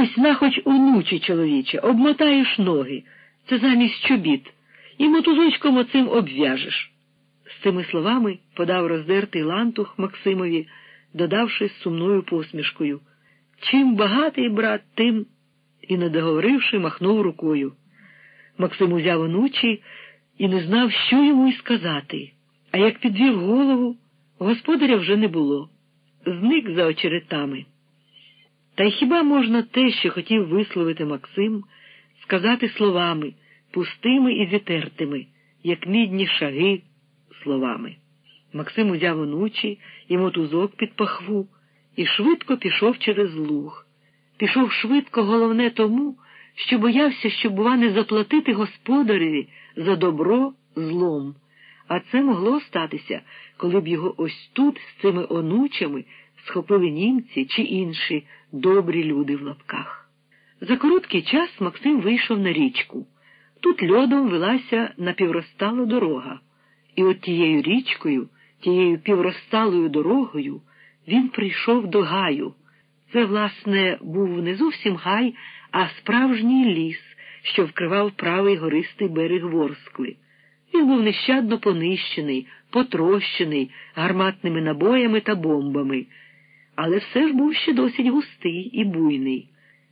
Ось на хоч онучі, чоловіче, обмотаєш ноги, це замість чобіт, і мотузочком оцим обв'яжеш. З цими словами подав роздертий лантух Максимові, додавши сумною посмішкою. Чим багатий брат, тим, і, не договоривши, махнув рукою. Максим узяв онучі і не знав, що йому й сказати, а як підвів голову, господаря вже не було, зник за очеретами. Та й хіба можна те, що хотів висловити Максим, сказати словами, пустими і зітертими, як мідні шаги словами? Максим узяв онучі і мотузок під пахву і швидко пішов через луг. Пішов швидко, головне тому, що боявся, що, бува, не заплатити господареві за добро злом. А це могло статися, коли б його ось тут з цими онучами схопили німці чи інші добрі люди в лапках. За короткий час Максим вийшов на річку. Тут льодом велася напівростала дорога, і от тією річкою, тією півросталою дорогою він прийшов до гаю. Це, власне, був не зовсім гай, а справжній ліс, що вкривав правий гористий берег Ворскли. Він був нещадно понищений, потрощений гарматними набоями та бомбами, але все ж був ще досить густий і буйний.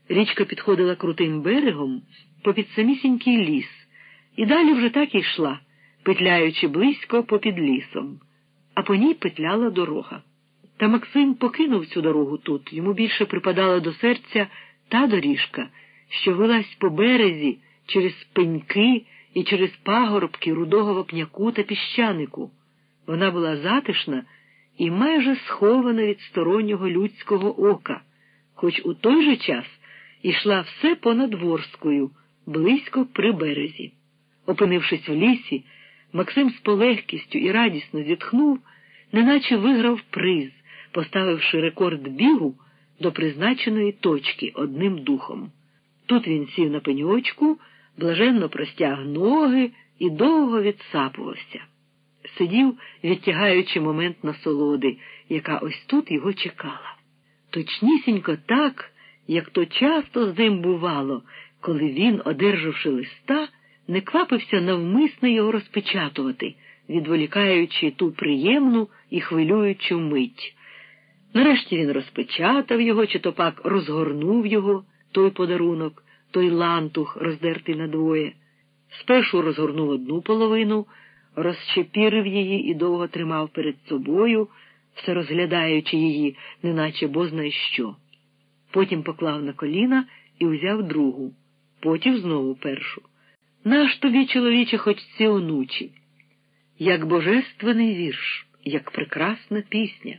Річка підходила крутим берегом попід самісінький ліс, і далі вже так і йшла, петляючи близько попід лісом, а по ній петляла дорога. Та Максим покинув цю дорогу тут, йому більше припадала до серця та доріжка, що вилась по березі через пеньки і через пагорбки рудого вапняку та піщанику. Вона була затишна і майже схована від стороннього людського ока, хоч у той же час ішла все понад Ворскою, близько при березі. Опинившись в лісі, Максим з полегкістю і радісно зітхнув, неначе виграв приз, поставивши рекорд бігу до призначеної точки одним духом. Тут він сів на пеньочку, блаженно простяг ноги і довго відсапувався. Сидів, відтягаючи момент насолоди, яка ось тут його чекала. Точнісінько так, як то часто з ним бувало, коли він, одержавши листа, не квапився навмисно його розпечатувати, відволікаючи ту приємну і хвилюючу мить. Нарешті він розпечатав його, чи то пак розгорнув його, той подарунок, той лантух, роздертий надвоє. Спершу розгорнув одну половину, розчепірив її і довго тримав перед собою, все розглядаючи її, неначе бозна що. Потім поклав на коліна і взяв другу, потім знову першу. Наш тобі, чоловіче, хоч ці онучі, як божественний вірш, як прекрасна пісня.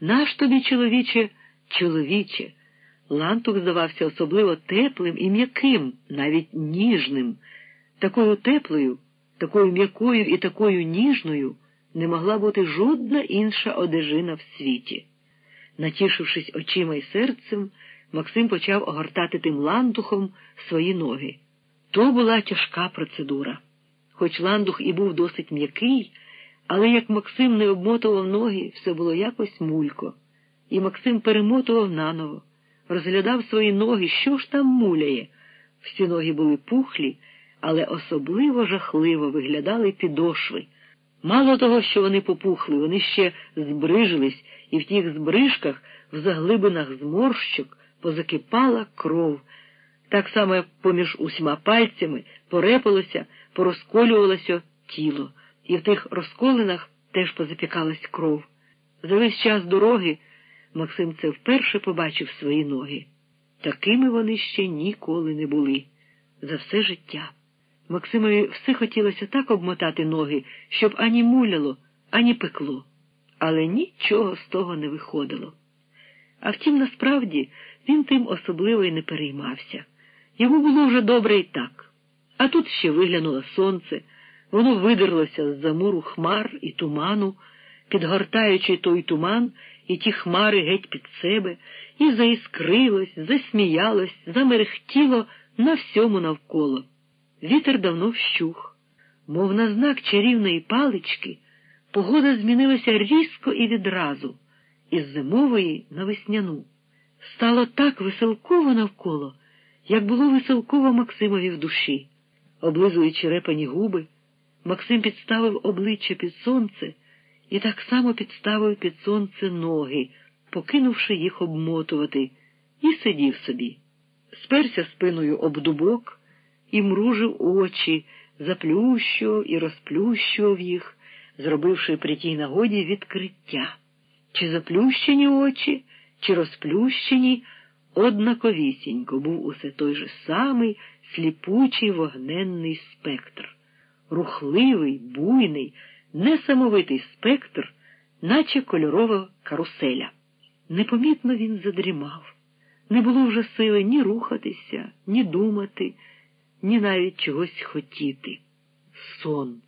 Наш тобі, чоловіче, чоловіче. Лантух здавався особливо теплим і м'яким, навіть ніжним. Такою теплою, такою м'якою і такою ніжною не могла бути жодна інша одежина в світі. Натішившись очима й серцем, Максим почав огортати тим лантухом свої ноги. То була тяжка процедура. Хоч ландух і був досить м'який, але як Максим не обмотував ноги, все було якось мулько. І Максим перемотував наново, розглядав свої ноги, що ж там муляє. Всі ноги були пухлі, але особливо жахливо виглядали підошви. Мало того, що вони попухли, вони ще збрижились, і в тих збрижках, в заглибинах зморщок, позакипала кров. Так само поміж усіма пальцями порепалося, порозколювалося тіло і в тих розколинах теж позапікалась кров. За весь час дороги Максим це вперше побачив свої ноги. Такими вони ще ніколи не були. За все життя. Максимові все хотілося так обмотати ноги, щоб ані муляло, ані пекло, але нічого з того не виходило. А втім, насправді, він тим особливо й не переймався. Йому було вже добре і так. А тут ще виглянуло сонце. Воно видерлося з замуру хмар і туману, підгортаючи той туман і ті хмари геть під себе, і заіскрилось, засміялось, замерехтіло на всьому навколо. Вітер давно вщух, мов на знак чарівної палички, погода змінилася різко і відразу, із зимової на весняну. Стало так веселково навколо, як було веселково Максимові в душі. Облизуючи репані губи, Максим підставив обличчя під сонце і так само підставив під сонце ноги, покинувши їх обмотувати, і сидів собі. Сперся спиною об дубок і мружив очі, заплющував і розплющував їх, зробивши при тій нагоді відкриття. Чи заплющені очі, чи розплющені, однаковісінько був усе той же самий сліпучий вогненний спектр, рухливий, буйний, несамовитий спектр, наче кольорова каруселя. Непомітно він задрімав. Не було вже сили ні рухатися, ні думати, ні навіть чогось хотіти. Сон.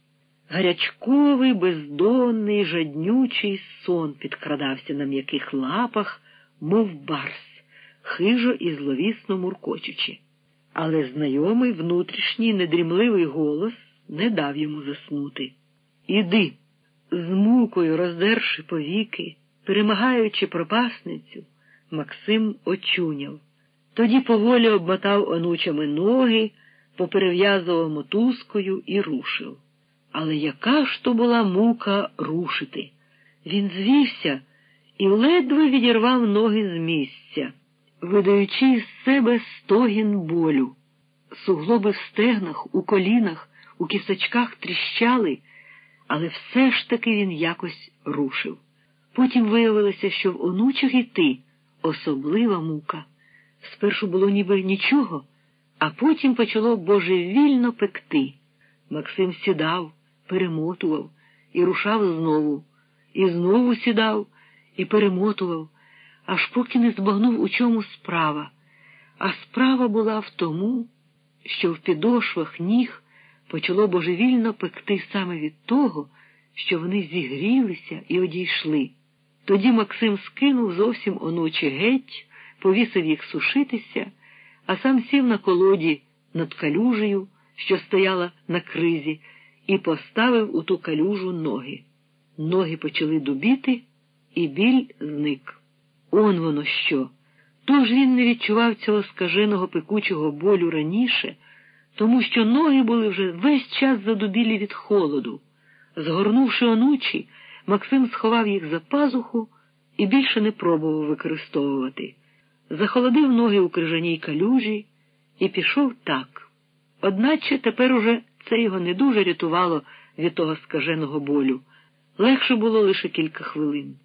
Гарячковий, бездонний, жаднючий сон підкрадався на м'яких лапах, мов барс, хижо і зловісно муркочучи. Але знайомий внутрішній недрімливий голос не дав йому заснути. Іди, з мукою роздерши повіки, перемагаючи пропасницю, Максим очуняв. Тоді поволі обмотав онучами ноги, поперев'язував мотузкою і рушив. Але яка ж то була мука рушити? Він звівся і ледве відірвав ноги з місця, видаючи з себе стогін болю. Суглоби в стегнах, у колінах, у кісочках тріщали, але все ж таки він якось рушив. Потім виявилося, що в онучих іти особлива мука. Спершу було ніби нічого, а потім почало божевільно пекти. Максим сідав перемотував і рушав знову, і знову сідав і перемотував, аж поки не збагнув, у чому справа. А справа була в тому, що в підошвах ніг почало божевільно пекти саме від того, що вони зігрілися і одійшли. Тоді Максим скинув зовсім оночі геть, повісив їх сушитися, а сам сів на колоді над калюжею, що стояла на кризі і поставив у ту калюжу ноги. Ноги почали дубіти, і біль зник. Он воно що. Тож він не відчував цього скаженого пекучого болю раніше, тому що ноги були вже весь час задубілі від холоду. Згорнувши онучі, Максим сховав їх за пазуху і більше не пробував використовувати. Захолодив ноги у крижаній калюжі і пішов так. Одначе тепер уже це його не дуже рятувало від того скаженого болю. Легше було лише кілька хвилин.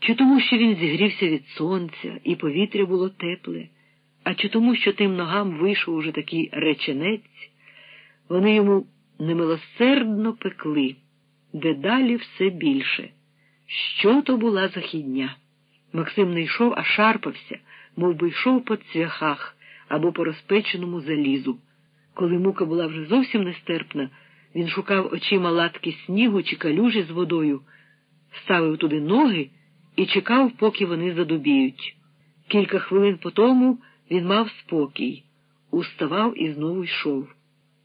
Чи тому, що він зігрівся від сонця, і повітря було тепле, а чи тому, що тим ногам вийшов уже такий реченець, вони йому немилосердно пекли, дедалі все більше. Що то була за хідня? Максим не йшов, а шарпався, мов би йшов по цвяхах або по розпеченому залізу. Коли мука була вже зовсім нестерпна, він шукав очима латки снігу чи калюжі з водою, ставив туди ноги і чекав, поки вони задубіють. Кілька хвилин по тому він мав спокій, уставав і знову йшов.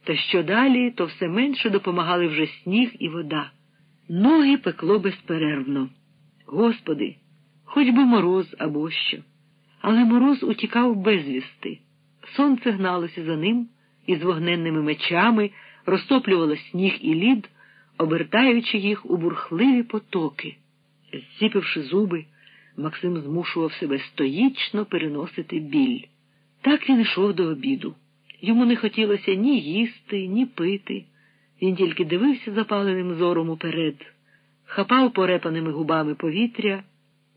Та що далі, то все менше допомагали вже сніг і вода. Ноги пекло безперервно. Господи, хоч би мороз або що. Але мороз утікав безвісти. Сонце гналося за ним із вогненними мечами розтоплювало сніг і лід, обертаючи їх у бурхливі потоки. Зціпивши зуби, Максим змушував себе стоїчно переносити біль. Так він йшов до обіду. Йому не хотілося ні їсти, ні пити. Він тільки дивився запаленим зором уперед, хапав порепаними губами повітря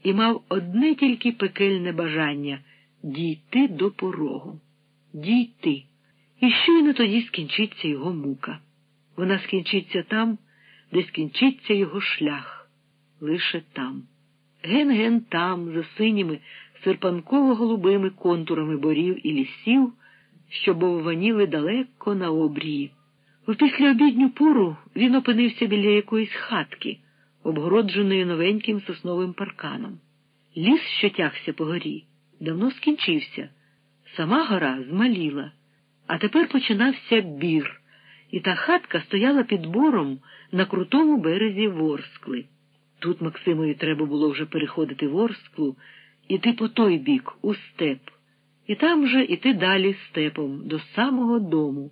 і мав одне тільки пекельне бажання дійти до порогу. Дійти. І щойно тоді скінчиться його мука. Вона скінчиться там, де скінчиться його шлях, лише там. Ген-ген там, за синіми, серпанково-голубими контурами борів і лісів, що бовваніли далеко на обрії. У післяобідню пору він опинився біля якоїсь хатки, обгородженої новеньким сосновим парканом. Ліс, що тягся по горі, давно скінчився. Сама гора змаліла. А тепер починався бір, і та хатка стояла під бором на крутому березі Ворскли. Тут Максимові треба було вже переходити Ворсклу іти по той бік, у степ, і там же іти далі степом, до самого дому.